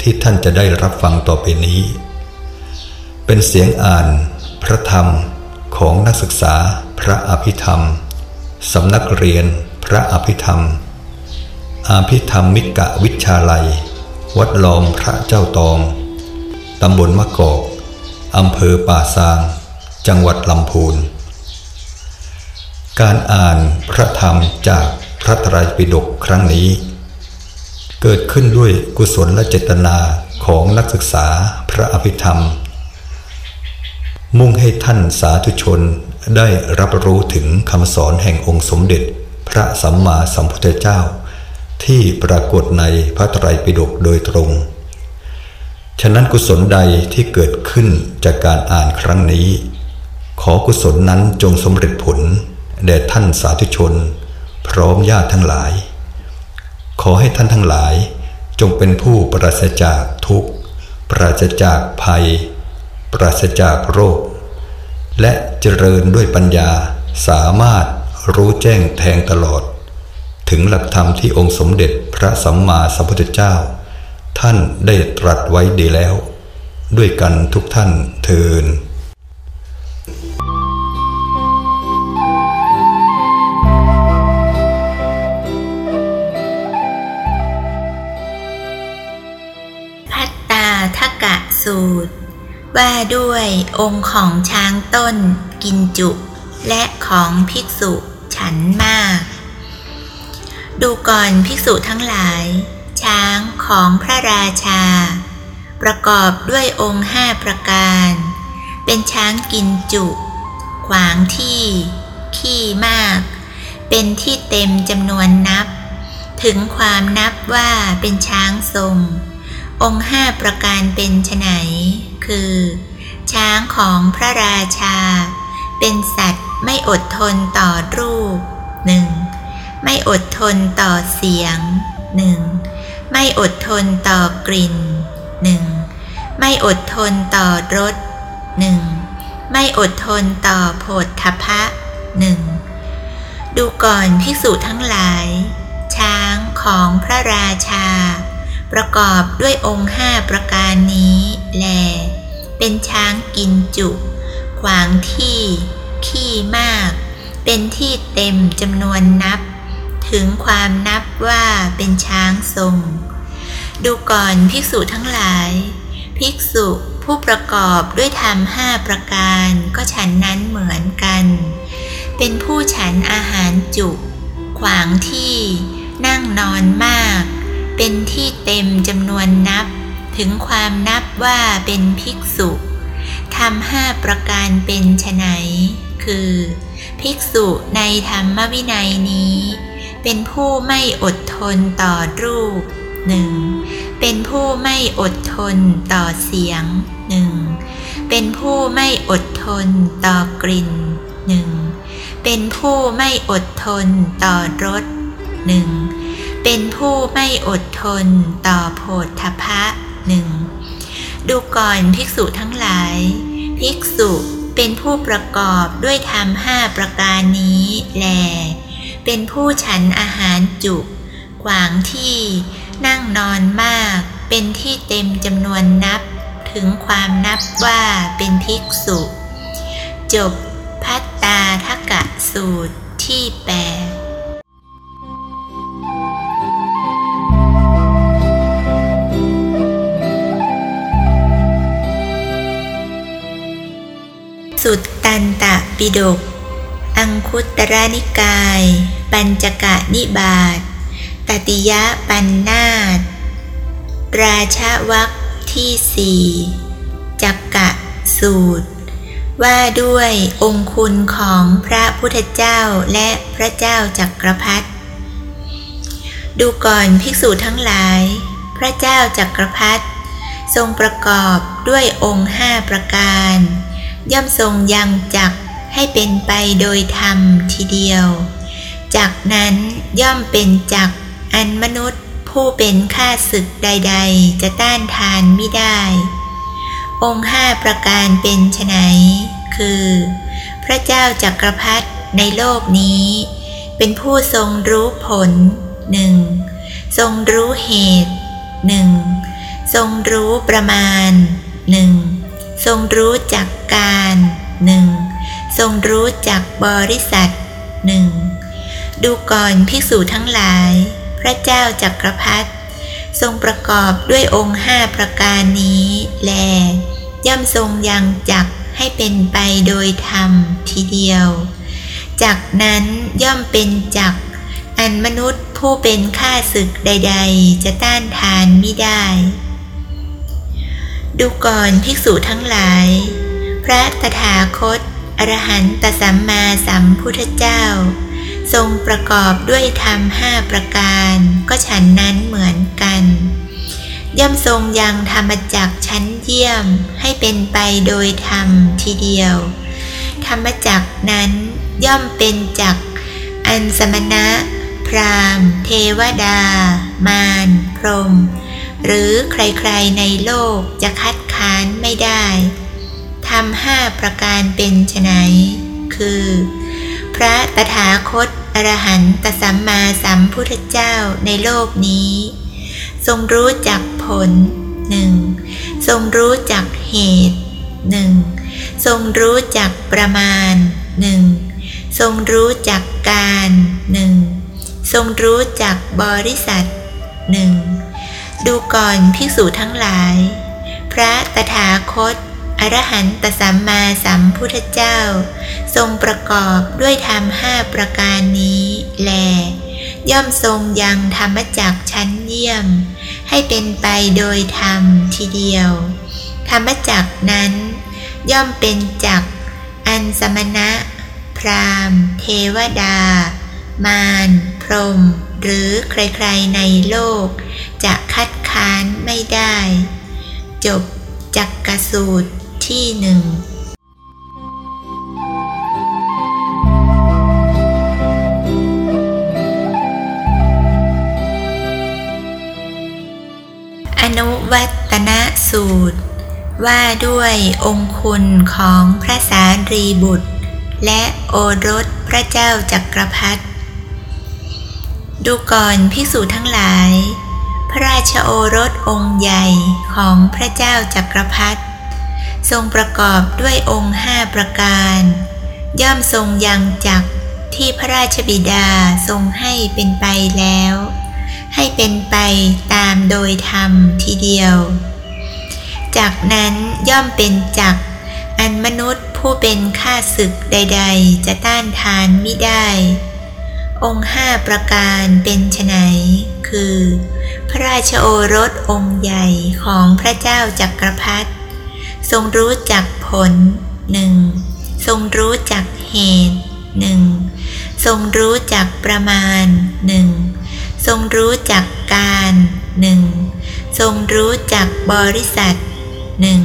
ที่ท่านจะได้รับฟังต่อไปนี้ เป็นเสียงอ่านพระธรรมของนักศึกษาพระอภิธรรมสำนักเรียนพระอภิธรรม อาภิธรรมมิกะวิชาลัย วัดลอมพระเจ้าตองตำบลมะกอกอำเภอป่าซาง จังหวัดลำพูน การอ่านพระธรรมจากพระไตรปิฎกครั้งนี้ เกิดขึ้นด้วยกุศลและเจตนาของนักศึกษาพระอภิธรรม มุ่งให้ท่านสาธุชนได้รับรู้ถึงคำสอนแห่งองค์สมเด็จ พระสัมมาสัมพุทธเจ้า ที่ปรากฏในพระไตรปิฎกโดยตรง ฉะนั้นกุศลใดที่เกิดขึ้นจากการอ่านครั้งนี้ ขอกุศลนั้นจงสมเร็จผลแด่ท่านสาธุชน พร้อมญาติทั้งหลาย ขอให้ท่านทั้งหลาย จงเป็นผู้ปราศจากทุกข์ ปราศจากภัย ปราศจากโรค และเจริญด้วยปัญญาสามารถรู้แจ้งแทงตลอด ถึงหลักธรรมที่องค์สมเด็จพระสัมมาสัมพุทธเจ้า ท่านได้ตรัสไว้ดีแล้ว ด้วยกันทุกท่านเทิน สูตร ว่าด้วยองค์ของช้างต้นกินจุ และของภิกษุฉันมาก ดูก่อนภิกษุทั้งหลาย ช้างของพระราชา ประกอบด้วยองค์ห้าประการ เป็นช้างกินจุ ขวางที่ ขี้มาก เป็นที่เต็มจำนวนนับ ถึงความนับว่าเป็นช้างทรง องค์ห้าประการเป็นไฉนคือ ช้างของพระราชา เป็นสัตว์ไม่อดทนต่อรูปหนึ่งไม่อดทนต่อเสียงหนึ่งไม่อดทนต่อกลิ่นหนึ่งไม่อดทนต่อรสหนึ่งไม่อดทนต่อโผฏฐัพพะหนึ่งดูก่อนภิกษุทั้งหลาย ช้างของพระราชา ประกอบด้วยองค์ห้าประการนี้แล เป็นช้างกินจุ ขวางที่ ขี้มาก เป็นที่เต็มจำนวนนับ ถึงความนับว่าเป็นช้างทรง ดูก่อนภิกษุทั้งหลาย ภิกษุผู้ประกอบด้วยธรรมห้าประการก็ฉันนั้นเหมือนกัน เป็นผู้ฉันอาหารจุ ขวางที่ นั่งนอนมาก เป็นที่เต็มจำนวนนับ ถึงความนับว่าเป็นภิกษุทำห้าประการเป็นไฉนคือ ภิกษุในธรรมวินัยนี้ เป็นผู้ไม่อดทนต่อรูปหนึ่งเป็นผู้ไม่อดทนต่อเสียงหนึ่งเป็นผู้ไม่อดทนต่อกลิ่นหนึ่งเป็นผู้ไม่อดทนต่อรสหนึ่ง เป็นผู้ไม่อดทนต่อโผฏฐัพพะหนึ่งดูก่อนภิกษุทั้งหลาย ภิกษุเป็นผู้ประกอบด้วยธรรมห้าประการนี้แล เป็นผู้ฉันอาหารจุขวางที่นั่งนอนมาก เป็นที่เต็มจำนวนนับ ถึงความนับว่าเป็นภิกษุ จบพัตตาทกะสูตรที่แปดุตตันตะปิฎก อังคุตระนิกาย ปัญจกะนิบาตตติยะปันนาต ราชวักที่สี่จักกะสูตร ว่าด้วยองคุณของพระพุทธเจ้าและพระเจ้าจักรพรรดิดูก่อนภิกษุทั้งหลาย พระเจ้าจักรพรรดิทรงประกอบด้วยองค์ห้าประการ ย่อมทรงยังจักให้เป็นไปโดยธรรมทีเดียว จากนั้นย่อมเป็นจักอันมนุษย์ผู้เป็นข้าศึกใด ๆ จะต้านทานไม่ได้ องค์ห้าประการเป็นไฉนคือ พระเจ้าจักรพรรดิในโลกนี้ เป็นผู้ทรงรู้ผลหนึ่งทรงรู้เหตุหนึ่งทรงรู้ประมาณหนึ่ง ทรงรู้จักการหนึ่งทรงรู้จักบริษัทหนึ่งดูก่อนภิกษุทั้งหลาย พระเจ้าจักรพรรดิทรงประกอบด้วยองค์ห้าประการนี้แล ย่อมทรงยังจักให้เป็นไปโดยธรรมทีเดียว จากนั้นย่อมเป็นจักอันมนุษย์ผู้เป็นข้าศึกใด ๆ จะต้านทานไม่ได้ ดูก่อนภิกษุทั้งหลาย พระตถาคต อรหันตสัมมาสัมพุทธเจ้า ทรงประกอบด้วยธรรมห้าประการ ก็ฉันนั้นเหมือนกัน ย่อมทรงยังธรรมจักชั้นเยี่ยมให้เป็นไปโดยธรรมทีเดียว ธรรมจักนั้นย่อมเป็นจักอันสมณะ พรามเทวดา มารพรหม หรือใครๆในโลกจะคัดค้านไม่ได้ทำห้าประการเป็นไฉนคือ พระตถาคตอรหันตสัมมาสัมพุทธเจ้าในโลกนี้ ทรงรู้จักผลหนึ่งทรงรู้จักเหตุหนึ่งทรงรู้จักประมาณหนึ่งทรงรู้จักการหนึ่งทรงรู้จักบริษัทหนึ่ง ดูก่อนภิกษุทั้งหลาย พระตถาคต อรหันตสัมมาสัมพุทธเจ้า ทรงประกอบด้วยธรรมห้าประการนี้แล ย่อมทรงยังธรรมจักชั้นเยี่ยม ให้เป็นไปโดยธรรมทีเดียว ธรรมจักนั้น ย่อมเป็นจักอันสมณะ พรามเทวดา มารพรหม หรือใครๆในโลก จะคัดค้านไม่ได้ จบจักกสูตรที่หนึ่งอนุวัตนสูตร ว่าด้วยองคุณของพระสารีบุตร และโอรสพระเจ้าจักรพรรดิ ดูก่อนภิกษุทั้งหลาย พระราชโอรสองค์ใหญ่ของพระเจ้าจักรพรรดิทรงประกอบด้วยองค์ห้าประการ ย่อมทรงยังจักที่พระราชบิดาทรงให้เป็นไปแล้ว ให้เป็นไปตามโดยธรรมทีเดียว จากนั้นย่อมเป็นจักอันมนุษย์ผู้เป็นข้าศึกใด ๆ จะต้านทานมิได้ องค์ห้าประการเป็นไฉนคือ พระราชโอรสองค์ใหญ่ของพระเจ้าจักรพรรดิทรงรู้จักผลหนึ่งทรงรู้จักเหตุหนึ่งทรงรู้จักประมาณหนึ่งทรงรู้จักการหนึ่งทรงรู้จักบริษัทหนึ่ง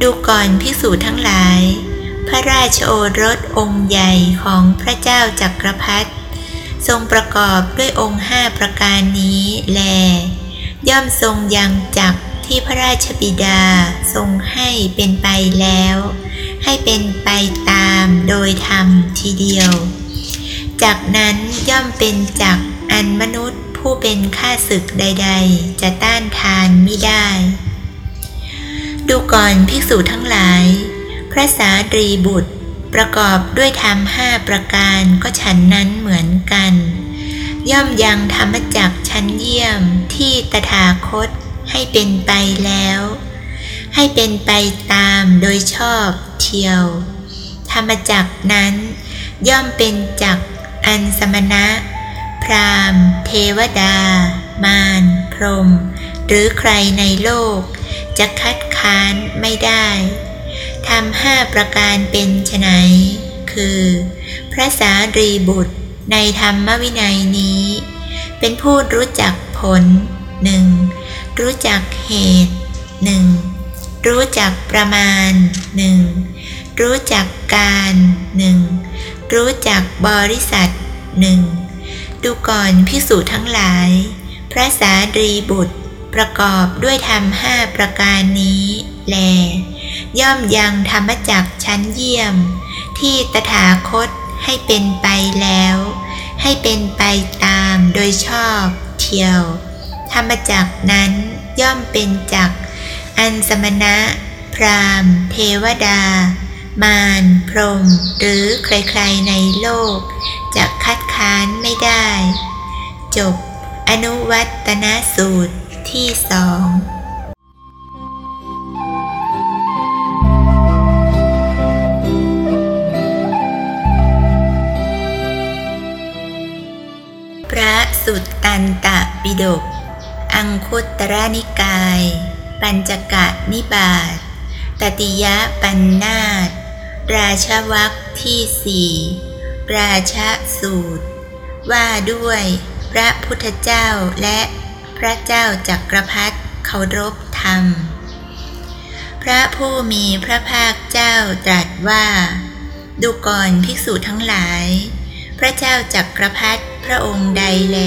ดูก่อนภิกษุทั้งหลาย ระราชโอรสองค์ใหญ่ของพระเจ้าจักรพรรดิทรงประกอบด้วยองค์ห้าประการนี้แล ย่อมทรงยังจักที่พระราชบิดาทรงให้เป็นไปแล้ว ให้เป็นไปตามโดยธรรมทีเดียว จากนั้นย่อมเป็นจักอันมนุษย์ผู้เป็นข้าศึกใด ๆ จะต้านทานไม่ได้ ดูก่อนภิกษุทั้งหลาย พระสารีบุตร ประกอบด้วยธรรมห้าประการก็ฉันนั้นเหมือนกัน ย่อมยังธรรมจักชั้นเยี่ยมที่ตถาคตให้เป็นไปแล้ว ให้เป็นไปตามโดยชอบเทียว ธรรมจักนั้นย่อมเป็นจักอันสมณะ พรามเทวดา มารพรหมหรือใครในโลก จะคัดค้านไม่ได้ ทำห้าประการเป็นไนคือ พระสารีบุตรในธรรมวินัยนี้ เป็นผู้รู้จักผลหนึ่งรู้จักเหตุหนึ่งรู้จักประมาณหนึ่งรู้จักการหนึ่งรู้จักบริษัทหนึ่งดูก่อนพิสูจทั้งหลาย พระสารีบุตรประกอบด้วยธรรมห้าประการนี้แล ย่อมยังธรรมจักชั้นเยี่ยม ที่ตถาคตให้เป็นไปแล้ว ให้เป็นไปตามโดยชอบเที่ยว ธรรมจักนั้นย่อมเป็นจักอันสมณะ พรามเทวดา มารพรหมหรือใครๆในโลก จะคัดค้านไม่ได้ จบ อนุวัตนสูตรที่สอง ระสุตตันตปิฎกอังคุตรนิกาย ปัญจกะนิบาตตติยะปันนาตราชวัคที่สี่ราชสูตร ว่าด้วยพระพุทธเจ้าและพระเจ้าจักรพรรดิเคารพธรรม พระผู้มีพระภาคเจ้าตรัสว่า ดูก่อนภิกษุทั้งหลาย พระเจ้าจักรพรรดิ พระองค์ใดแล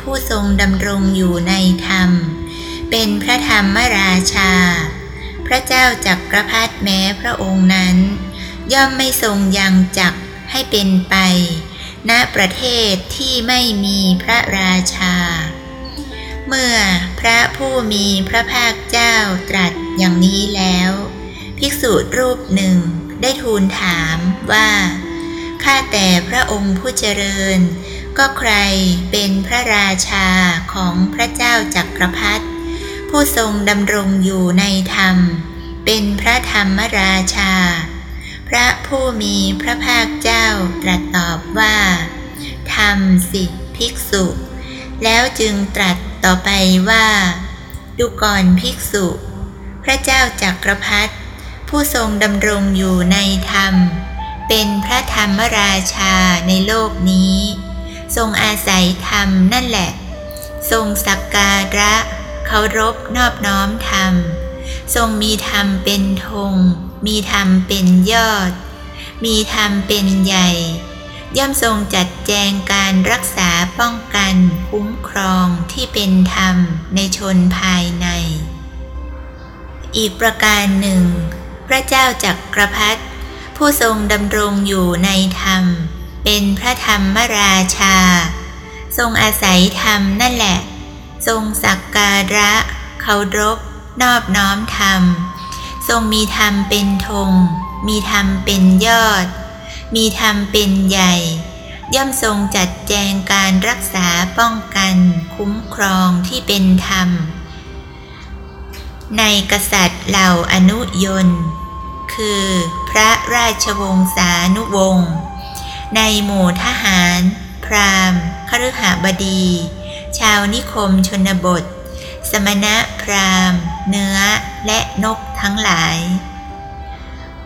ผู้ทรงดำรงอยู่ในธรรม เป็นพระธรรมราชา พระเจ้าจักรพรรดิแม้พระองค์นั้น ย่อมไม่ทรงยังจักให้เป็นไป ณประเทศที่ไม่มีพระราชา เมื่อพระผู้มีพระภาคเจ้าตรัสอย่างนี้แล้ว ภิกษุรูปหนึ่งได้ทูลถามว่าข้าแต่พระองค์ผู้เจริญ ก็ใครเป็นพระราชาของพระเจ้าจักรพรรดิผู้ทรงดำรงอยู่ในธรรม เป็นพระธรรมราชา พระผู้มีพระภาคเจ้าตรัสตอบว่าธรรมสิภิกษุ แล้วจึงตรัสต่อไปว่า ดูก่อนภิกษุ พระเจ้าจักรพรรดิผู้ทรงดำรงอยู่ในธรรม เป็นพระธรรมราชาในโลกนี้ ทรงอาศัยธรรมนั่นแหละ ทรงสักการะเคารพนอบน้อมธรรม ทรงมีธรรมเป็นธง มีธรรมเป็นยอด มีธรรมเป็นใหญ่ ย่อมทรงจัดแจงการรักษาป้องกันคุ้มครองที่เป็นธรรมในชนภายใน อีกประการหนึ่ง พระเจ้าจักรพรรดิผู้ทรงดำรงอยู่ในธรรม เป็นพระธรรมราชา ทรงอาศัยธรรมนั่นแหละ ทรงสักการะเคารพนอบน้อมธรรม ทรงมีธรรมเป็นธง มีธรรมเป็นยอด มีธรรมเป็นใหญ่ ย่อมทรงจัดแจงการรักษาป้องกัน คุ้มครองที่เป็นธรรม ในกษัตริย์เหล่าอนุยน คือพระราชวงศานุวงศ์ ในหมู่ทหาร พราหมณ์คฤหบดี ชาวนิคมชนบท สมณะพราหมณ์ เนื้อและนกทั้งหลาย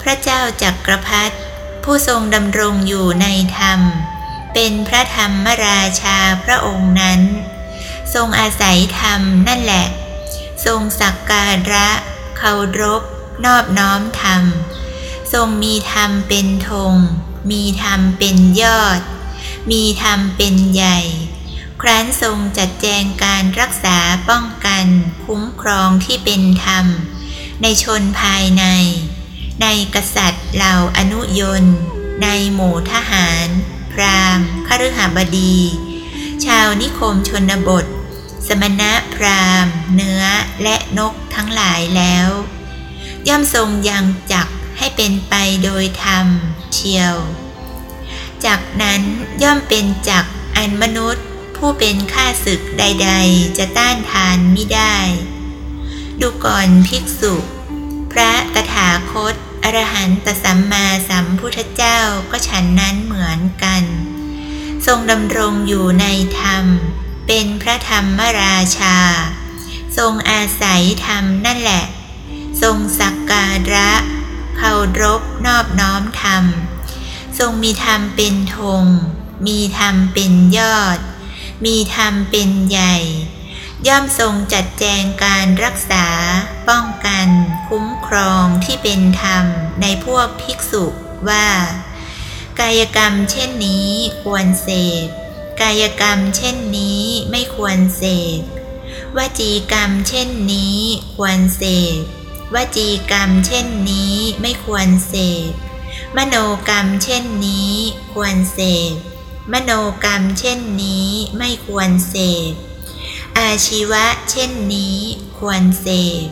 พระเจ้าจักรพรรดิผู้ทรงดำรงอยู่ในธรรม เป็นพระธรรมราชาพระองค์นั้น ทรงอาศัยธรรมนั่นแหละ ทรงสักการะเคารพนอบน้อมธรรม ทรงมีธรรมเป็นธง มีธรรมเป็นยอด มีธรรมเป็นใหญ่ ครั้นทรงจัดแจงการรักษาป้องกัน คุ้มครองที่เป็นธรรม ในชนภายใน ในกษัตริย์เหล่าอนุยน ในหมู่ทหาร พราหมณ์คฤหบดี ชาวนิคมชนบท สมณะพราหมณ์ เนื้อและนกทั้งหลายแล้ว ย่อมทรงยังจักให้เป็นไปโดยธรรม เชียว จากนั้นย่อมเป็นจักอันมนุษย์ ผู้เป็นข้าศึกใด ๆ จะต้านทานม่ได้ ดูก่อนภิกษุ พระตถาคตอรหันตสัมมาสัมพุทธเจ้าก็ฉันนั้นเหมือนกัน ทรงดำรงอยู่ในธรรม เป็นพระธรรมราชา ทรงอาศัยธรรมนั่นแหละ ทรงสักการะเคารพนอบน้อมธรรม ทรงมีธรรมเป็นธง มีธรรมเป็นยอด มีธรรมเป็นใหญ่ ย่อมทรงจัดแจงการรักษา ป้องกัน คุ้มครองที่เป็นธรรมในพวกภิกษุว่า กายกรรมเช่นนี้ควรเสพกายกรรมเช่นนี้ไม่ควรเสพวจีกรรมเช่นนี้ควรเสพวจีกรรมเช่นนี้ไม่ควรเสพ มโนกรรมเช่นนี้ควรเสพมโนกรรมเช่นนี้ไม่ควรเสพอาชีวะเช่นนี้ควรเสพ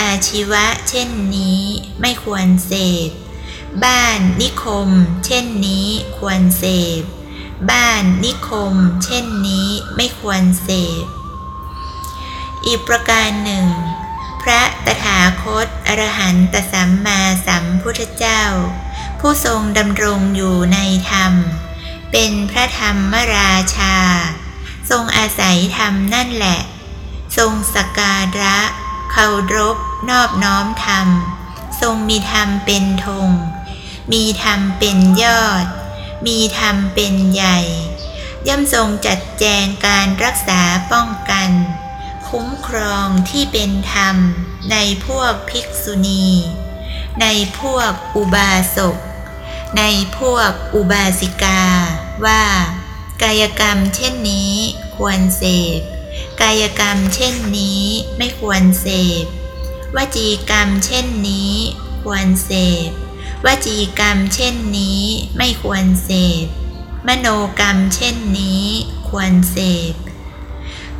อาชีวะเช่นนี้ไม่ควรเสพบ้านนิคม เช่นนี้ควรเสพบ้านนิคม เช่นนี้ไม่ควรเสพอีกประการหนึ่ง พระตถาคตอรหันตสัมมาสัมพุทธเจ้า ผู้ทรงดำรงอยู่ในธรรม เป็นพระธรรมราชา ทรงอาศัยธรรมนั่นแหละ ทรงสการะเคารพนอบน้อมธรรม ทรงมีธรรมเป็นธง มีธรรมเป็นยอด มีธรรมเป็นใหญ่ ย่อมทรงจัดแจงการรักษาป้องกัน คุ้มครองที่เป็นธรรมในพวกภิกษุณี ในพวกอุบาสก ในพวกอุบาสิกา ว่า กายกรรมเช่นนี้ควรเสพ กายกรรมเช่นนี้ไม่ควรเสพวจีกรรมเช่นนี้ควรเสพวจีกรรมเช่นนี้ไม่ควรเสพ มโนกรรมเช่นนี้ควรเสพ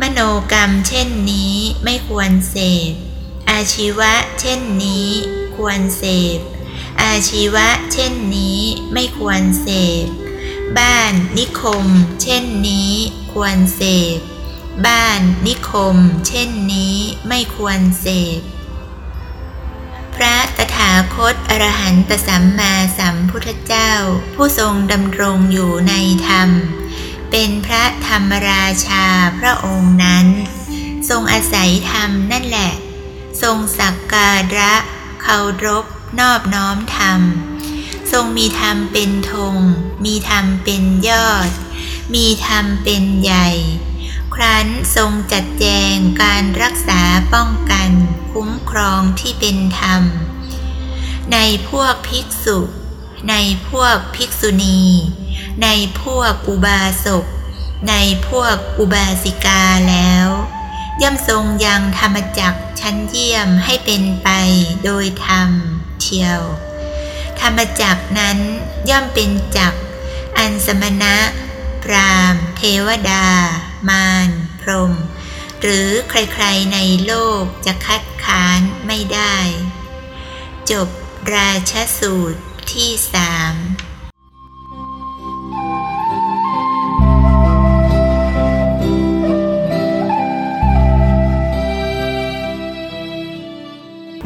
มโนกรรมเช่นนี้ไม่ควรเสพ อาชีวะเช่นนี้ควรเสพ อาชีวะเช่นนี้ไม่ควรเสพ บ้านนิคม เช่นนี้ควรเสพ บ้านนิคม เช่นนี้ไม่ควรเสพ พระตถาคตอรหันตสัมมาสัมพุทธเจ้า ผู้ทรงดำรงอยู่ในธรรม เป็นพระธรรมราชาพระองค์นั้น ทรงอาศัยธรรมนั่นแหละ ทรงสักการะเคารพ นอบน้อมธรรม ทรงมีธรรมเป็นธง มีธรรมเป็นยอด มีธรรมเป็นใหญ่ ครั้นทรงจัดแจงการรักษาป้องกัน คุ้มครองที่เป็นธรรม ในพวกภิกษุ ในพวกภิกษุณี ในพวกอุบาสก ในพวกอุบาสิกาแล้วย่อมทรงยังธรรมจักชั้นเยี่ยมให้เป็นไปโดยธรรม เทียว ธรรมจักนั้นย่อมเป็นจักอันสมณะ พรามเทวดา มารพรหมหรือใครๆในโลกจะคัดค้านไม่ได้ จบราชสูตรที่สาม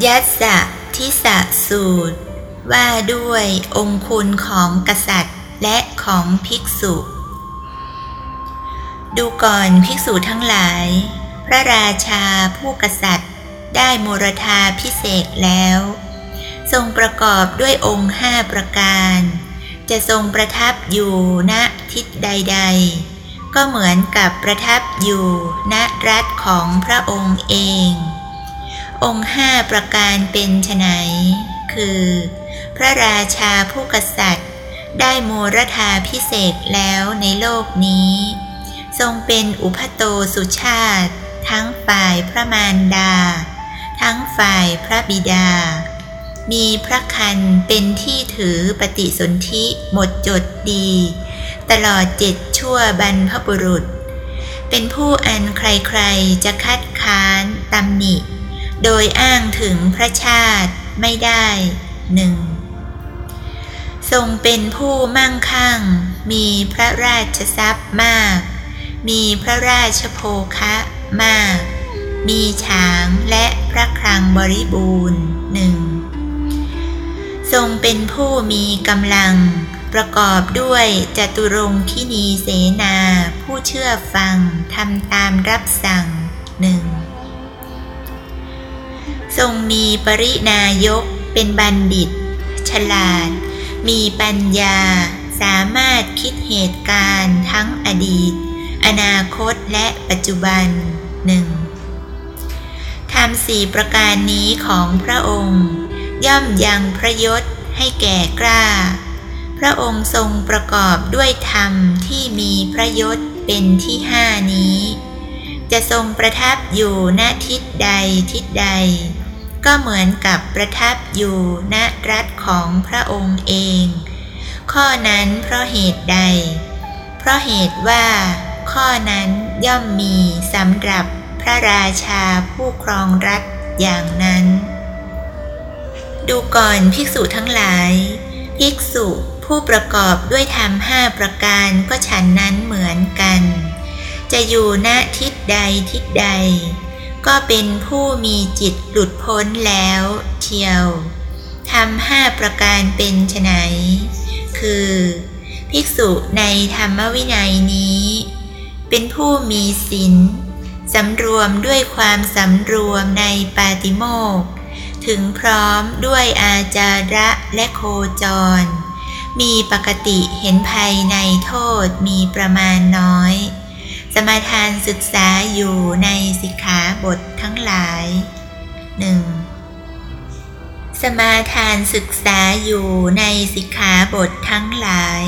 ยัสสะ ทิสะสูตร ว่าด้วยองคุณของกษัตริย์และของภิกษุ ดูก่อนภิกษุทั้งหลาย พระราชาผู้กษัตริย์ได้มรธาพิเศษแล้ว ทรงประกอบด้วยองค์ห้าประการ จะทรงประทับอยู่ณทิศใด ๆ ก็เหมือนกับประทับอยู่ณรัฐของพระองค์เอง องค์ห้าประการเป็นไฉนคือ พระราชาผู้กษัตริย์ ได้โมรธาพิเศษแล้วในโลกนี้ ทรงเป็นอุพโตสุชาติ ทั้งฝ่ายพระมารดา ทั้งฝ่ายพระบิดา มีพระคันเป็นที่ถือปฏิสนธิหมดจดดี ตลอดเจ็ดชั่วบรรพบุรุษ เป็นผู้อันใครๆจะคัดค้านตำหนิ โดยอ้างถึงพระชาติไม่ได้หนึ่งทรงเป็นผู้มั่งคั่ง มีพระราชทรัพย์มาก มีพระราชโภคะมาก มีช้างและพระครังบริบูรณ์หนึ่งทรงเป็นผู้มีกำลัง ประกอบด้วยจตุรงคินีเสนา ผู้เชื่อฟังทำตามรับสั่งหนึ่ง ทรงมีปรินายกเป็นบัณฑิต ฉลาด มีปัญญา สามารถคิดเหตุการณ์ทั้งอดีต อนาคตและปัจจุบันหนึ่งทำสี่ประการนี้ของพระองค์ ย่อมยังพระยศให้แก่กล้า พระองค์ทรงประกอบด้วยธรรมที่มีพระยศเป็นที่ห้านี้ จะทรงประทับอยู่ณทิศใดทิศใด ก็เหมือนกับประทับอยู่ณรัฐของพระองค์เอง ข้อนั้นเพราะเหตุใด เพราะเหตุว่า ข้อนั้นย่อมมีสำหรับพระราชาผู้ครองรัฐอย่างนั้น ดูก่อนภิกษุทั้งหลาย ภิกษุผู้ประกอบด้วยธรรมห้าประการก็ฉันนั้นเหมือนกัน จะอยู่ณทิศใดทิศใด ก็เป็นผู้มีจิตหลุดพ้นแล้วเทียวทำห้าประการเป็นไฉนคือ ภิกษุในธรรมวินัยนี้ เป็นผู้มีศีลสำรวมด้วยความสำรวมในปาติโมกถึงพร้อมด้วยอาจาระและโคจร มีปกติเห็นภัยในโทษมีประมาณน้อย สมาทานศึกษาอยู่ในสิกขาบททั้งหลายหนึ่งสมาทานศึกษาอยู่ในสิกขาบททั้งหลาย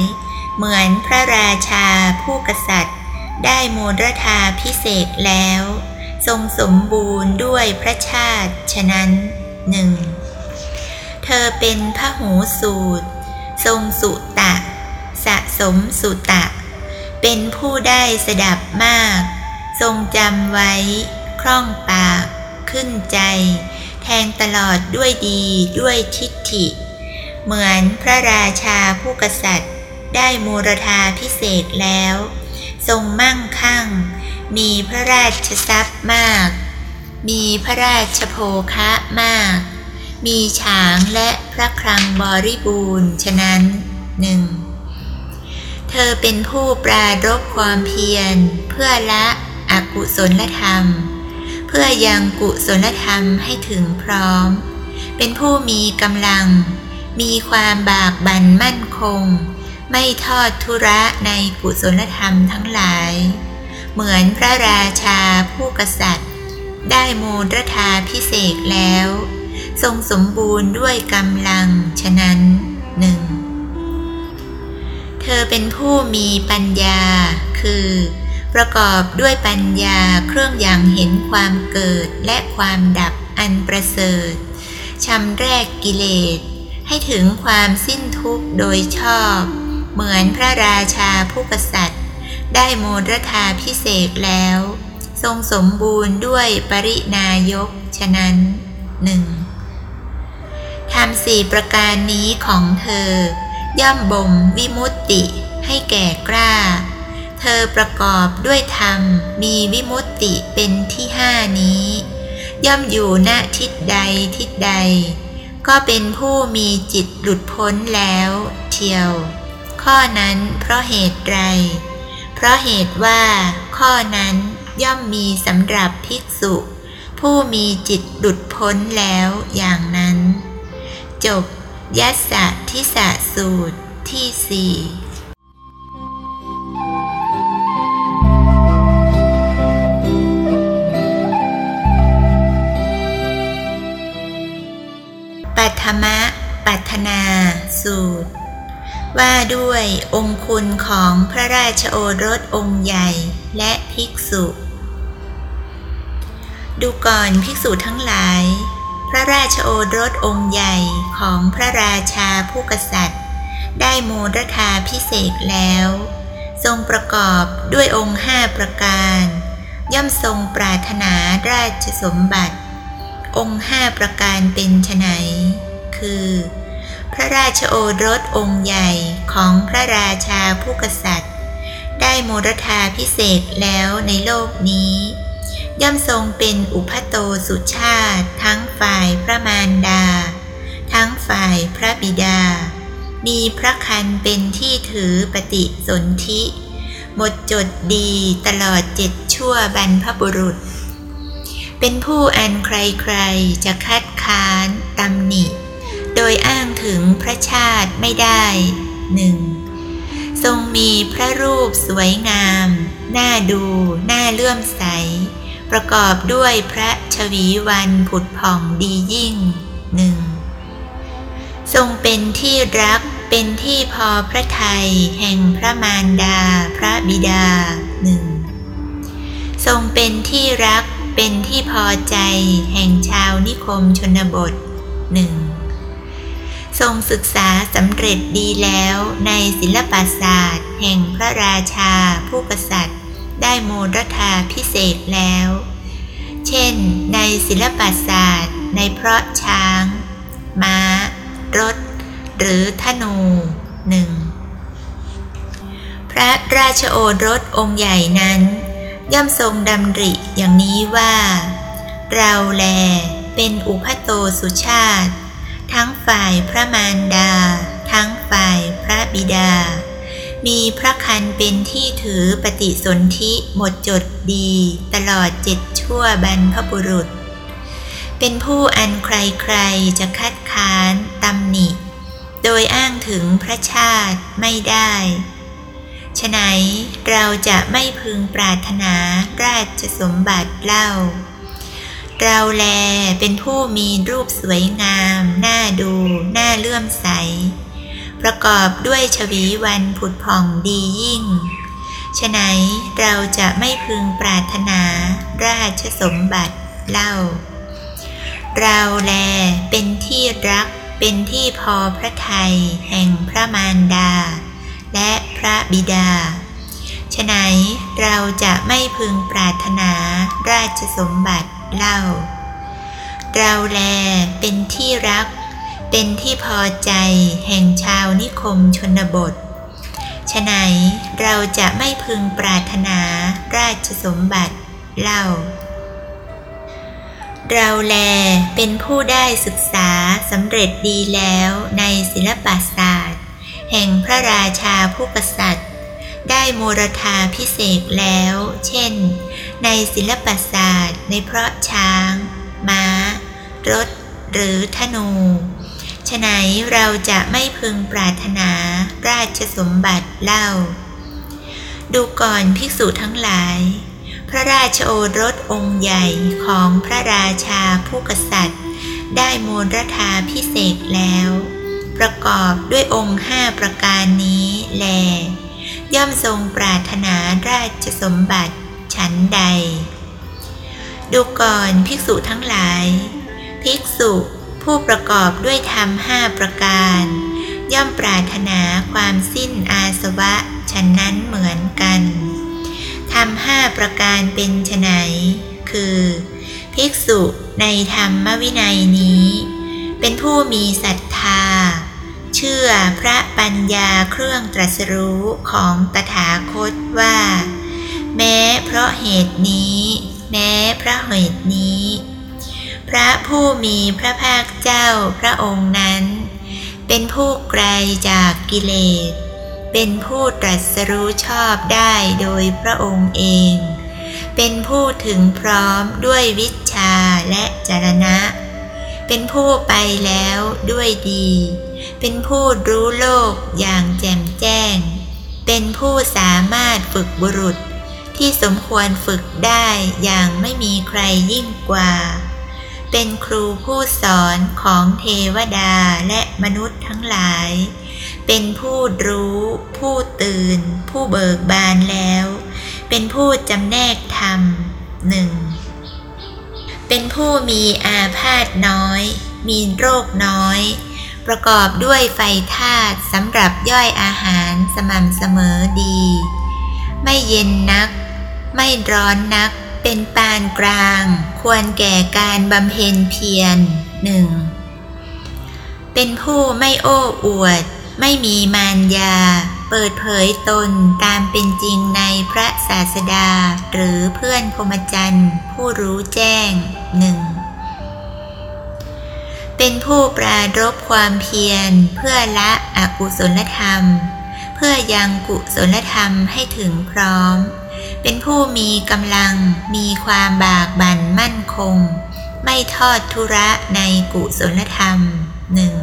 เหมือนพระราชาผู้กษัตริย์ ได้โมรธาพิเศษแล้ว ทรงสมบูรณ์ด้วยพระชาติฉะนั้นหนึ่งเธอเป็นพระหูสูตร ทรงสุตะ สะสมสุตะ เป็นผู้ได้สดับมาก ทรงจำไว้ คล่องปาก ขึ้นใจ แทงตลอดด้วยดีด้วยทิฏฐิ เหมือนพระราชาผู้กษัตริย์ ได้มูรธาพิเศษแล้ว ทรงมั่งคั่ง มีพระราชทรัพย์มาก มีพระราชโภคะมาก มีฉางและพระครังบริบูรณ์ฉะนั้นหนึ่ง เธอเป็นผู้ปรารบความเพียร เพื่อละอกุศลธรรม เพื่อยังกุศลธรรมให้ถึงพร้อม เป็นผู้มีกำลัง มีความบากบั่นมั่นคง ไม่ทอดทุระในกุศลธรรมทั้งหลาย เหมือนพระราชาผู้กษัตริย์ ได้โมรธาพิเศษแล้ว ทรงสมบูรณ์ด้วยกำลังฉะนั้นหนึ่ง เธอเป็นผู้มีปัญญา คือ ประกอบด้วยปัญญาเครื่องอย่างเห็นความเกิดและความดับอันประเสริฐชำแรกกิเลส ให้ถึงความสิ้นทุกข์โดยชอบ เหมือนพระราชาผู้กษัตริย์ ได้โมรธาพิเศษแล้ว ทรงสมบูรณ์ด้วยปรินายก ฉะนั้นหนึ่งทำสี่ประการนี้ของเธอ ย่อมบ่มวิมุตติให้แก่กล้า เธอประกอบด้วยธรรมมีวิมุตติเป็นที่ห้านี้ ย่อมอยู่ณทิศใดทิศใด ก็เป็นผู้มีจิตหลุดพ้นแล้วเทียว ข้อนั้นเพราะเหตุไร เพราะเหตุว่า ข้อนั้นย่อมมีสำหรับภิกษุ ผู้มีจิตหลุดพ้นแล้วอย่างนั้น จบ ยัสสะทิสะสูตรที่สี่ปัทมะปัทนาสูตร ว่าด้วยองคุณของพระราชโอรสองค์ใหญ่และภิกษุ ดูก่อนภิกษุทั้งหลาย พระราชโอรสองค์ใหญ่ของพระราชาผู้กษัตริย์ ได้โมรธาพิเศษแล้ว ทรงประกอบด้วยองค์ห้าประการ ย่อมทรงปรารถนาราชสมบัติ องค์ห้าประการเป็นไฉนคือ พระราชโอรสองค์ใหญ่ของพระราชาผู้กษัตริย์ ได้โมรธาพิเศษแล้วในโลกนี้ ย่อมทรงเป็นอุพโตสุชาติ ทั้งฝ่ายพระมารดาททั้งฝ่ายพระบิดา มีพระคันเป็นที่ถือปฏิสนธิหมดจดดีตลอดเจ็ดชั่วบรรพบุรุษ เป็นผู้อันใครๆจะคัดค้านตำหนิ โดยอ้างถึงพระชาติไม่ได้หนึ่งทรงมีพระรูปสวยงาม น่าดู น่าเลื่อมใส ประกอบด้วยพระชวีวันผุดผ่องดียิ่งหนึ่งทรงเป็นที่รักเป็นที่พอพระไทยแห่งพระมารดาพระบิดาหนึ่งทรงเป็นที่รักเป็นที่พอใจแห่งชาวนิคมชนบทหนึ่งทรงศึกษาสำเร็จดีแล้วในศิลปศาสตร์ แห่งพระราชาผู้กษัตริย์ ได้โมรธาพิเศษแล้ว เช่น ในศิลปศาสตร์ ในเพราะช้าง ม้า รถ หรือธนูหนึ่งพระราชโอรสองค์ใหญ่นั้น ย่อมทรงดำริอย่างนี้ว่า เราแลเป็นอุพโตสุชาติ ทั้งฝ่ายพระมารดา ทั้งฝ่ายพระบิดา มีพระคันเป็นที่ถือปฏิสนธิหมดจดดี ตลอดเจ็ดชั่วบรรพบุรุษ เป็นผู้อันใครๆจะคัดค้านตำหนิ โดยอ้างถึงพระชาติไม่ได้ฉะนั้นเราจะไม่พึงปรารถนาราชสมบัติเล่า เราแลเป็นผู้มีรูปสวยงาม น่าดู น่าเลื่อมใส ประกอบด้วยชวีวันผุดผ่องดียิ่งฉะนั้นเราจะไม่พึงปรารถนาราชสมบัติเล่า เราแลเป็นที่รักเป็นที่พอพระทัยแห่งพระมารดา และพระบิดาฉะนั้นเราจะไม่พึงปรารถนาราชสมบัติเล่า เราแลเป็นที่รัก เป็นที่พอใจแห่งชาวนิคมชนบทฉะนั้นเราจะไม่พึงปรารถนาราชสมบัติเล่า เราแลเป็นผู้ได้ศึกษาสำเร็จดีแล้วในศิลปศาสตร์ แห่งพระราชาผู้กษัตริย์ ได้โมรธาพิเศษแล้ว เช่น ในศิลปศาสตร์ในเพราะช้าง ม้า รถ หรือธนู ฉะนั้นเราจะไม่พึงปรารถนาราชสมบัติเล่า ดูก่อนภิกษุทั้งหลาย พระราชโอรสองค์ใหญ่ของพระราชาผู้กษัตริย์ ได้มูลรธาพิเศษแล้ว ประกอบด้วยองค์ห้าประการนี้แล ย่อมทรงปรารถนาราชสมบัติฉันใด ดูก่อนภิกษุทั้งหลาย ภิกษุ ผู้ประกอบด้วยธรรมห้าประการ ย่อมปรารถนาความสิ้นอาสวะฉันนั้นเหมือนกันธรรมห้าประการเป็นไฉนคือ ภิกษุในธรรมวินัยนี้ เป็นผู้มีศรัทธา เชื่อพระปัญญาเครื่องตรัสรู้ของตถาคตว่า แม้เพราะเหตุนี้ แม้เพราะเหตุนี้ พระผู้มีพระภาคเจ้าพระองค์นั้น เป็นผู้ไกลจากกิเลส เป็นผู้ตรัสรู้ชอบได้โดยพระองค์เอง เป็นผู้ถึงพร้อมด้วยวิชาและจรณะ เป็นผู้ไปแล้วด้วยดี เป็นผู้รู้โลกอย่างแจ่มแจ้ง เป็นผู้สามารถฝึกบุรุษที่สมควรฝึกได้อย่างไม่มีใครยิ่งกว่า เป็นครูผู้สอนของเทวดาและมนุษย์ทั้งหลาย เป็นผู้รู้ ผู้ตื่น ผู้เบิกบานแล้ว เป็นผู้จำแนกธรรมหนึ่งเป็นผู้มีอาพาธน้อย มีโรคน้อย ประกอบด้วยไฟธาตุสำหรับย่อยอาหารสม่ำเสมอดี ไม่เย็นนัก ไม่ร้อนนัก เป็นปานกลาง ควรแก่การบำเพ็ญเพียรหนึ่งเป็นผู้ไม่โอ้อวด ไม่มีมารยา เปิดเผยตนตามเป็นจริงในพระศาสดา หรือเพื่อนพรมจันทร์ผู้รู้แจ้งหนึ่งเเป็นผู้ปรารบความเพียรเพื่อละอกุศลธรรม เพื่อยังกุศลธรรมให้ถึงพร้อม เป็นผู้มีกำลังมีความบากบั่นมั่นคง ไม่ทอดทุระในกุศลธรรมหนึ่ง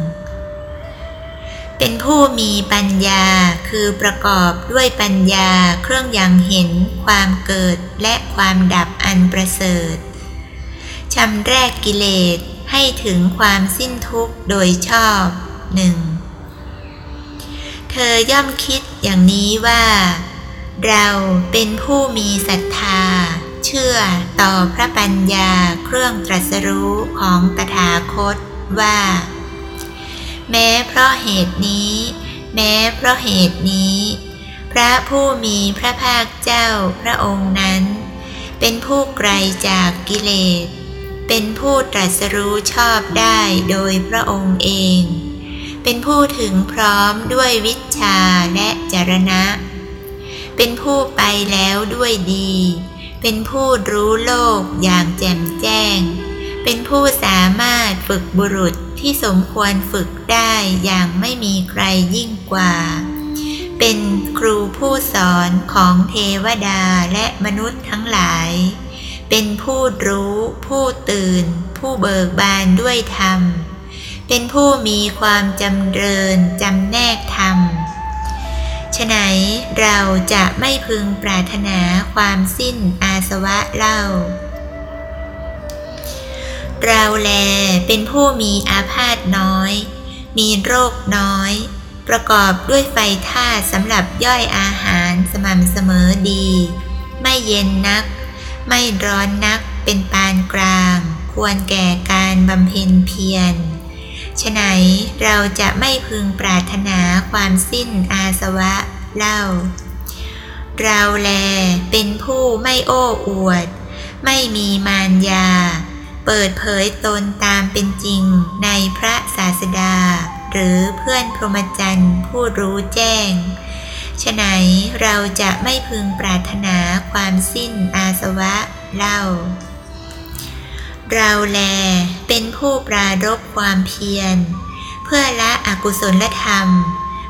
เป็นผู้มีปัญญาคือประกอบด้วยปัญญาเครื่องยังเห็นความเกิดและความดับอันประเสริฐชำแรกกิเลสให้ถึงความสิ้นทุกข์โดยชอบหนึ่งเธอย่อมคิดอย่างนี้ว่า เราเป็นผู้มีศรัทธา เชื่อต่อพระปัญญาเครื่องตรัสรู้ของตถาคตว่า แม้เพราะเหตุนี้ แม้เพราะเหตุนี้ พระผู้มีพระภาคเจ้าพระองค์นั้น เป็นผู้ไกลจากกิเลส เป็นผู้ตรัสรู้ชอบได้โดยพระองค์เอง เป็นผู้ถึงพร้อมด้วยวิชาและจรณะ เป็นผู้ไปแล้วด้วยดี เป็นผู้รู้โลกอย่างแจ่มแจ้ง เป็นผู้สามารถฝึกบุรุษที่สมควรฝึกได้อย่างไม่มีใครยิ่งกว่า เป็นครูผู้สอนของเทวดาและมนุษย์ทั้งหลาย เป็นผู้รู้ ผู้ตื่น ผู้เบิกบานด้วยธรรม เป็นผู้มีความจำเริญจำแนกธรรม ฉะไหนเราจะไม่พึงปรารถนาความสิ้นอาสวะเล่า เราแลเป็นผู้มีอาพาธน้อย มีโรคน้อย ประกอบด้วยไฟธาตุสำหรับย่อยอาหารสม่ำเสมอดี ไม่เย็นนัก ไม่ร้อนนักเป็นปานกลาง ควรแก่การบำเพ็ญเพียร ฉะไหนเราจะไม่พึงปรารถนาความสิ้นอาสวะเล่า เราแลเป็นผู้ไม่โอ้อวด ไม่มีมารยา เปิดเผยตนตามเป็นจริงในพระศาสดา หรือเพื่อนพรหมจรรย์ผู้รู้แจ้งฉะไหนเราจะไม่พึงปรารถนาความสิ้นอาสวะเล่า เราแล เป็นผู้ปรารบความเพียร เพื่อละอกุศลธรรม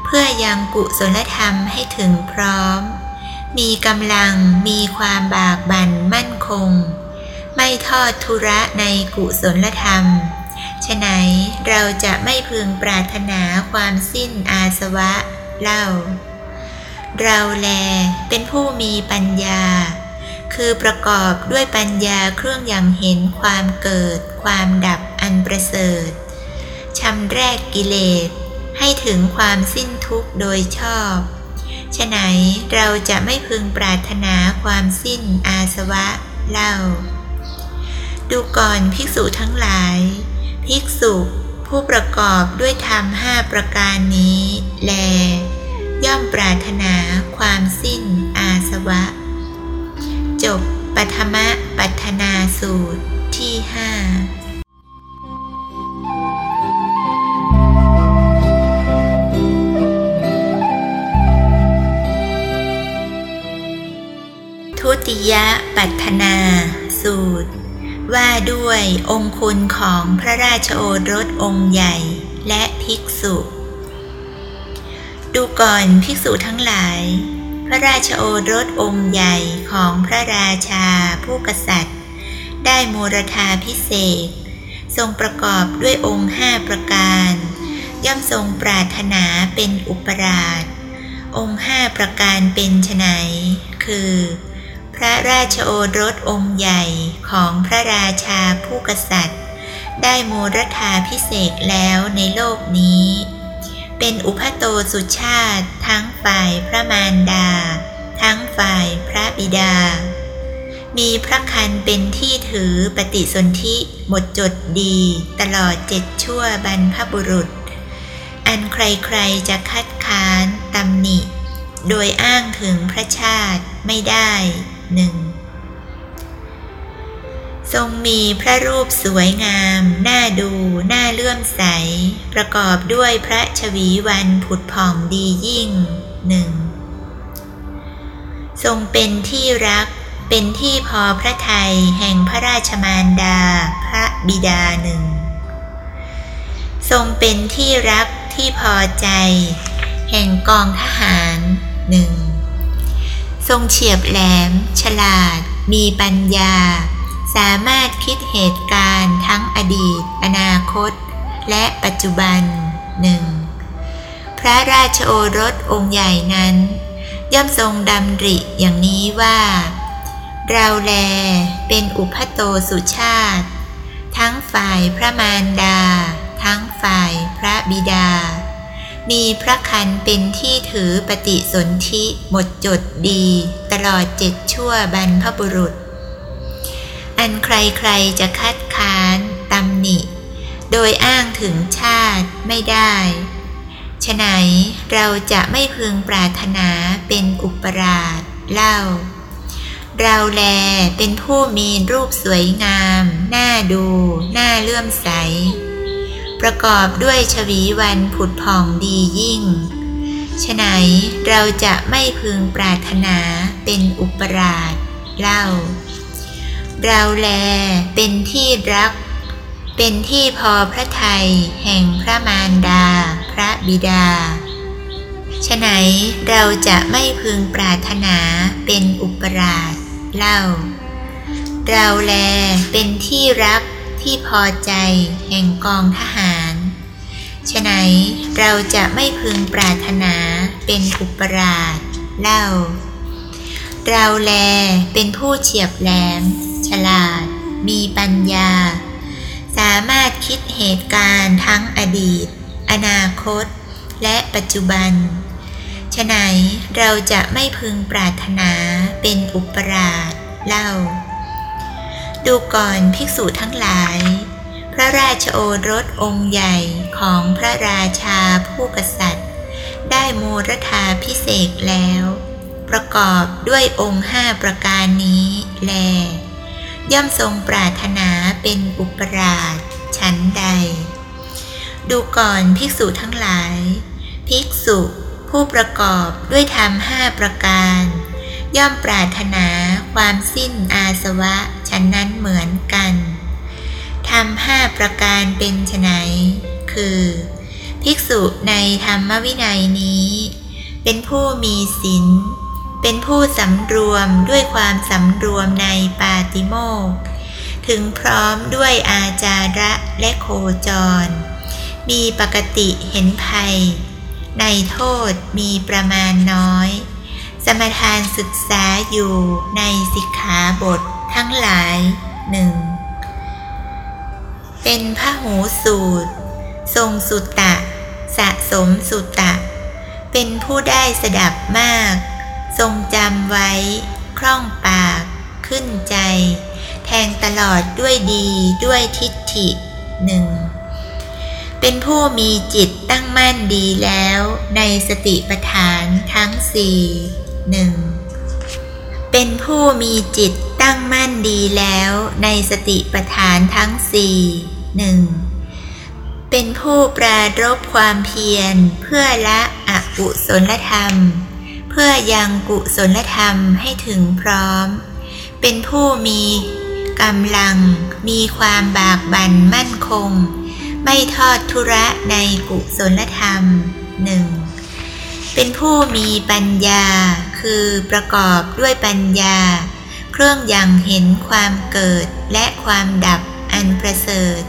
เพื่อยังกุศลธรรมให้ถึงพร้อม มีกำลังมีความบากบั่นมั่นคง ไม่ทอดทุระในกุศลธรรมฉะไหนเราจะไม่พึงปรารถนาความสิ้นอาสวะเล่า เราแลเป็นผู้มีปัญญา คือประกอบด้วยปัญญาเครื่องอย่างเห็นความเกิด ความดับอันประเสริฐชำแรกกิเลส ให้ถึงความสิ้นทุกข์โดยชอบฉะไหนเราจะไม่พึงปรารถนาความสิ้นอาสวะเล่า ดูก่อนภิกษุทั้งหลาย ภิกษุผู้ประกอบด้วยธรรมห้าประการนี้ แล ย่อมปรารถนาความสิ้นอาสวะ จบปัทมปัทนาสูตรที่ห้าทุติยปัทนาสูตร ว่าด้วยองคุณของพระราชโอรสองค์ใหญ่และภิกษุ ดูก่อนภิกษุทั้งหลาย พระราชโอรสองค์ใหญ่ของพระราชาผู้กษัตริย์ ได้มูรธาพิเศษ ทรงประกอบด้วยองค์ห้าประการ ย่อมทรงปรารถนาเป็นอุปราช องค์ห้าประการเป็นไฉนคือ พระราชโอรสองค์ใหญ่ของพระราชาผู้กษัตริย์ ได้โมรธาพิเศษแล้วในโลกนี้ เป็นอุพโตสุชาติ ทั้งฝ่ายพระมารดา ทั้งฝ่ายพระบิดา มีพระคันเป็นที่ถือปฏิสนธิหมดจดดีตลอดเจ็ดชั่วบรรพบุรุษ อันใครๆจะคัดค้านตำหนิ โดยอ้างถึงพระชาติไม่ได้หนึ่ง ทรงมีพระรูปสวยงาม น่าดู น่าเลื่อมใส ประกอบด้วยพระชวีวันผุดผ่องดียิ่งหนึ่งทรงเป็นที่รัก เป็นที่พอพระทัยแห่งพระราชมารดา พระบิดาหนึ่ง ทรงเป็นที่รักที่พอใจ แห่งกองทหารหนึ่ง ทรงเฉียบแหลม ฉลาด มีปัญญา สามารถคิดเหตุการณ์ทั้งอดีต อนาคต และปัจจุบันหนึ่งพระราชโอรสองค์ใหญ่นั้น ย่อมทรงดำริอย่างนี้ว่า เราแลเป็นอุพโตสุชาติ ทั้งฝ่ายพระมารดา ทั้งฝ่ายพระบิดา มีพระคันเป็นที่ถือปฏิสนธิหมดจดดี ตลอดเจ็ดชั่วบรรพบุรุษ อันใครๆจะคัดค้านตำหนิ โดยอ้างถึงชาติไม่ได้ฉไหนเราจะไม่พึงปรารถนาเป็นอุปราชเล่า เราแลเป็นผู้มีรูปสวยงาม น่าดู น่าเลื่อมใส ประกอบด้วยชวีวันผุดผ่องดียิ่งฉไหนเราจะไม่พึงปรารถนาเป็นอุปราชเล่า เราแล เป็นที่รัก เป็นที่พอพระไทยแห่งพระมารดา พระบิดาฉไหนเราจะไม่พึงปรารถนาเป็นอุปราชเล่า เราแลเป็นที่รักที่พอใจแห่งกองทหารฉะไหนเราจะไม่พึงปรารถนาเป็นอุปราชเล่า เราแลเป็นผู้เฉียบแหลมฉลาด มีปัญญา สามารถคิดเหตุการณ์ทั้งอดีต อนาคต และปัจจุบันฉะไหนเราจะไม่พึงปรารถนาเป็นอุปราชเล่า ดูก่อนภิกษุทั้งหลาย พระราชโอรสองค์ใหญ่ของพระราชาผู้กษัตริย์ ได้มูรธาพิเศษแล้ว ประกอบด้วยองค์ห้าประการนี้แล ย่อมทรงปรารถนาเป็นอุปราชชั้นใด ดูก่อนภิกษุทั้งหลาย ภิกษุผู้ประกอบด้วยธรรมห้าประการ ย่อมปรารถนาความสิ้นอาสวะฉันนั้นเหมือนกันทำห้าประการเป็นไฉนคือ ภิกษุในธรรมวินัยนี้ เป็นผู้มีศีล เป็นผู้สำรวมด้วยความสำรวมในปาติโมกถึงพร้อมด้วยอาจาระและโคจร มีปกติเห็นภัย ในโทษมีประมาณน้อย สมทานศึกษาอยู่ในสิกขาบททั้งหลายหนึ่งเป็นพระหูสูตร ทรงสุตตะ สะสมสุตตะ เป็นผู้ได้สดับมาก ทรงจำไว้ คล่องปาก ขึ้นใจ แทงตลอดด้วยดีด้วยทิฏฐิหนึ่งเป็นผู้มีจิตตั้งมั่นดีแล้วในสติปัฏฐานทั้งสี่หนึ่งเป็นผู้มีจิตตั้งมั่นดีแล้วในสติปัฏฐานทั้งสี่หนึ่งเป็นผู้ปรารบความเพียรเพื่อละอกุศลธรรม พื่อยังกุศลธรรมให้ถึงพร้อม เป็นผู้มีกำลัง มีความบากบั่นมั่นคง ไม่ทอดทุระในกุศลธรรมหนึ่งเป็นผู้มีปัญญา คือประกอบด้วยปัญญา เครื่องยังเห็นความเกิดและความดับอันประเสริฐ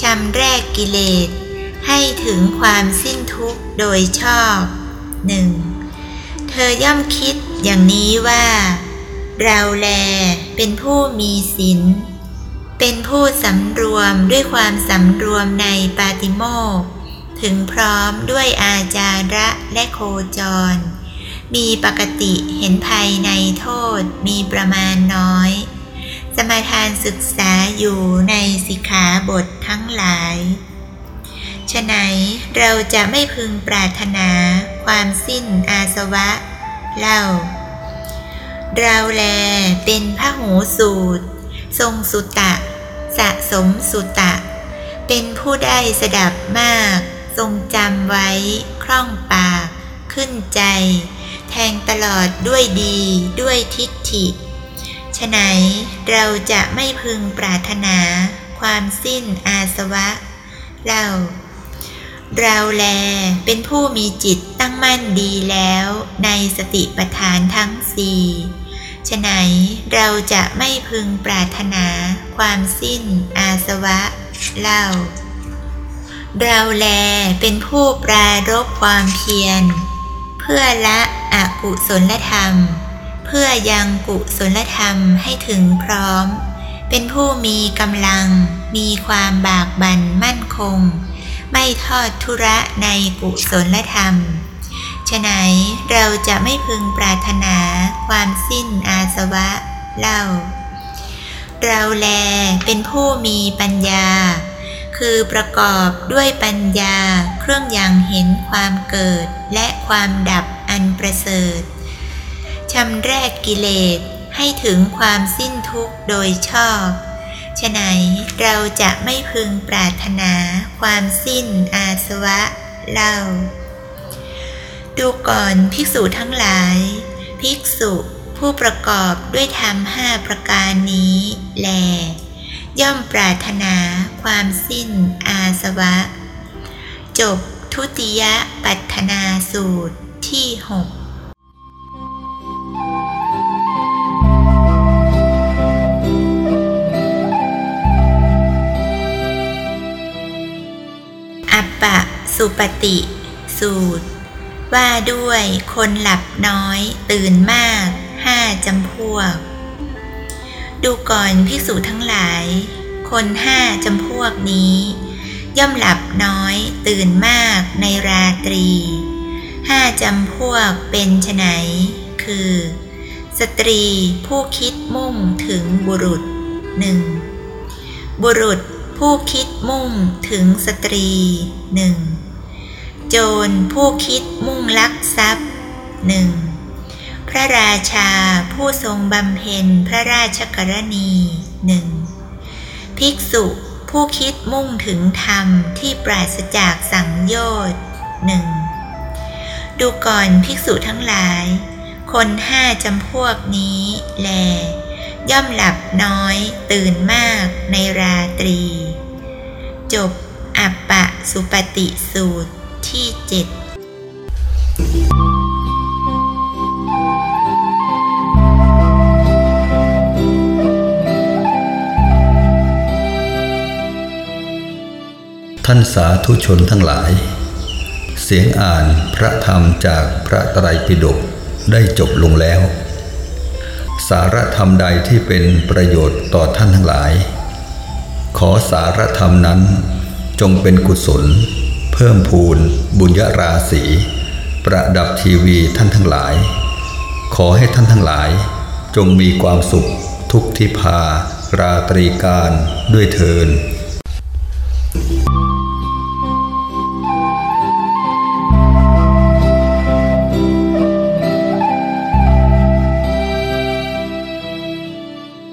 ชำแรกกิเลส ให้ถึงความสิ้นทุกข์โดยชอบหนึ่ง เธอย่อมคิดอย่างนี้ว่า เราแลเป็นผู้มีศีลเป็นผู้สำรวมด้วยความสำรวมในปาติโมกถึงพร้อมด้วยอาจาระและโคจร มีปกติเห็นภัยในโทษมีประมาณน้อย สมาทานศึกษาอยู่ในสิกขาบททั้งหลาย ฉะไหนเราจะไม่พึงปรารถนาความสิ้นอาสวะเล่า เราแลเป็นพระหูสูตร ทรงสุตะ สะสมสุตะ เป็นผู้ได้สดับมาก ทรงจำไว้คล่องปาก ขึ้นใจ แทงตลอดด้วยดีด้วยทิฏฐิฉะไหนเราจะไม่พึงปรารถนาความสิ้นอาสวะเล่า เราแลเป็นผู้มีจิตตั้งมั่นดีแล้วในสติปัฏฐานทั้งสี่ฉะไหนเราจะไม่พึงปรารถนาความสิ้นอาสวะเล่า เราแลเป็นผู้ปรารบความเพียร เพื่อละอกุศลธรรม เพื่อยังกุศลธรรมให้ถึงพร้อม เป็นผู้มีกำลัง มีความบากบั่นมั่นคง ไม่ทอดทุระในกุศลธรรมฉะไหนเราจะไม่พึงปรารถนาความสิ้นอาสวะเล่า เราแลเป็นผู้มีปัญญา คือประกอบด้วยปัญญาเครื่องยังเห็นความเกิดและความดับอันประเสริฐชำแรกกิเลสให้ถึงความสิ้นทุกข์โดยชอบ ฉะไหนเราจะไม่พึงปรารถนาความสิ้นอาสวะเล่า ดูก่อนภิกษุทั้งหลาย ภิกษุผู้ประกอบด้วยธรรมห้าประการนี้แล ย่อมปรารถนาความสิ้นอาสวะ จบทุติยปัฏนาสูตรที่หก ปะสุปฏิ สูตร ว่าด้วยคนหลับน้อยตื่นมากห้าจำพวก ดูก่อนภิกษุทั้งหลาย คนห้าจำพวกนี้ ย่อมหลับน้อยตื่นมากในราตรีห้าจำพวกเป็นไฉนคือ สตรีผู้คิดมุ่งถึงบุรุษหนึ่งบุรุษ ผู้คิดมุ่งถึงสตรีหนึ่งโจรผู้คิดมุ่งลักทรัพย์หนึ่งพระราชาผู้ทรงบำเพ็ญพระราชกรณีหนึ่งภิกษุผู้คิดมุ่งถึงธรรมที่ปราศจากสังโยชน์หนึ่งดูก่อนภิกษุทั้งหลาย คนห้าจำพวกนี้แล ย่อมหลับน้อยตื่นมากในราตรี จบอัปปะสุปฏิสูตรที่เจ็ดท่านสาธุชนทั้งหลาย เสียงอ่านพระธรรมจากพระไตรปิฎกได้จบลงแล้ว สารธรรมใดที่เป็นประโยชน์ต่อท่านทั้งหลาย ขอสารธรรมนั้นจงเป็นกุศล เพิ่มพูน บุญยราศี ประดับทีวีท่านทั้งหลาย ขอให้ท่านทั้งหลาย จงมีความสุขทุกทิพา ราตรีการด้วยเทิน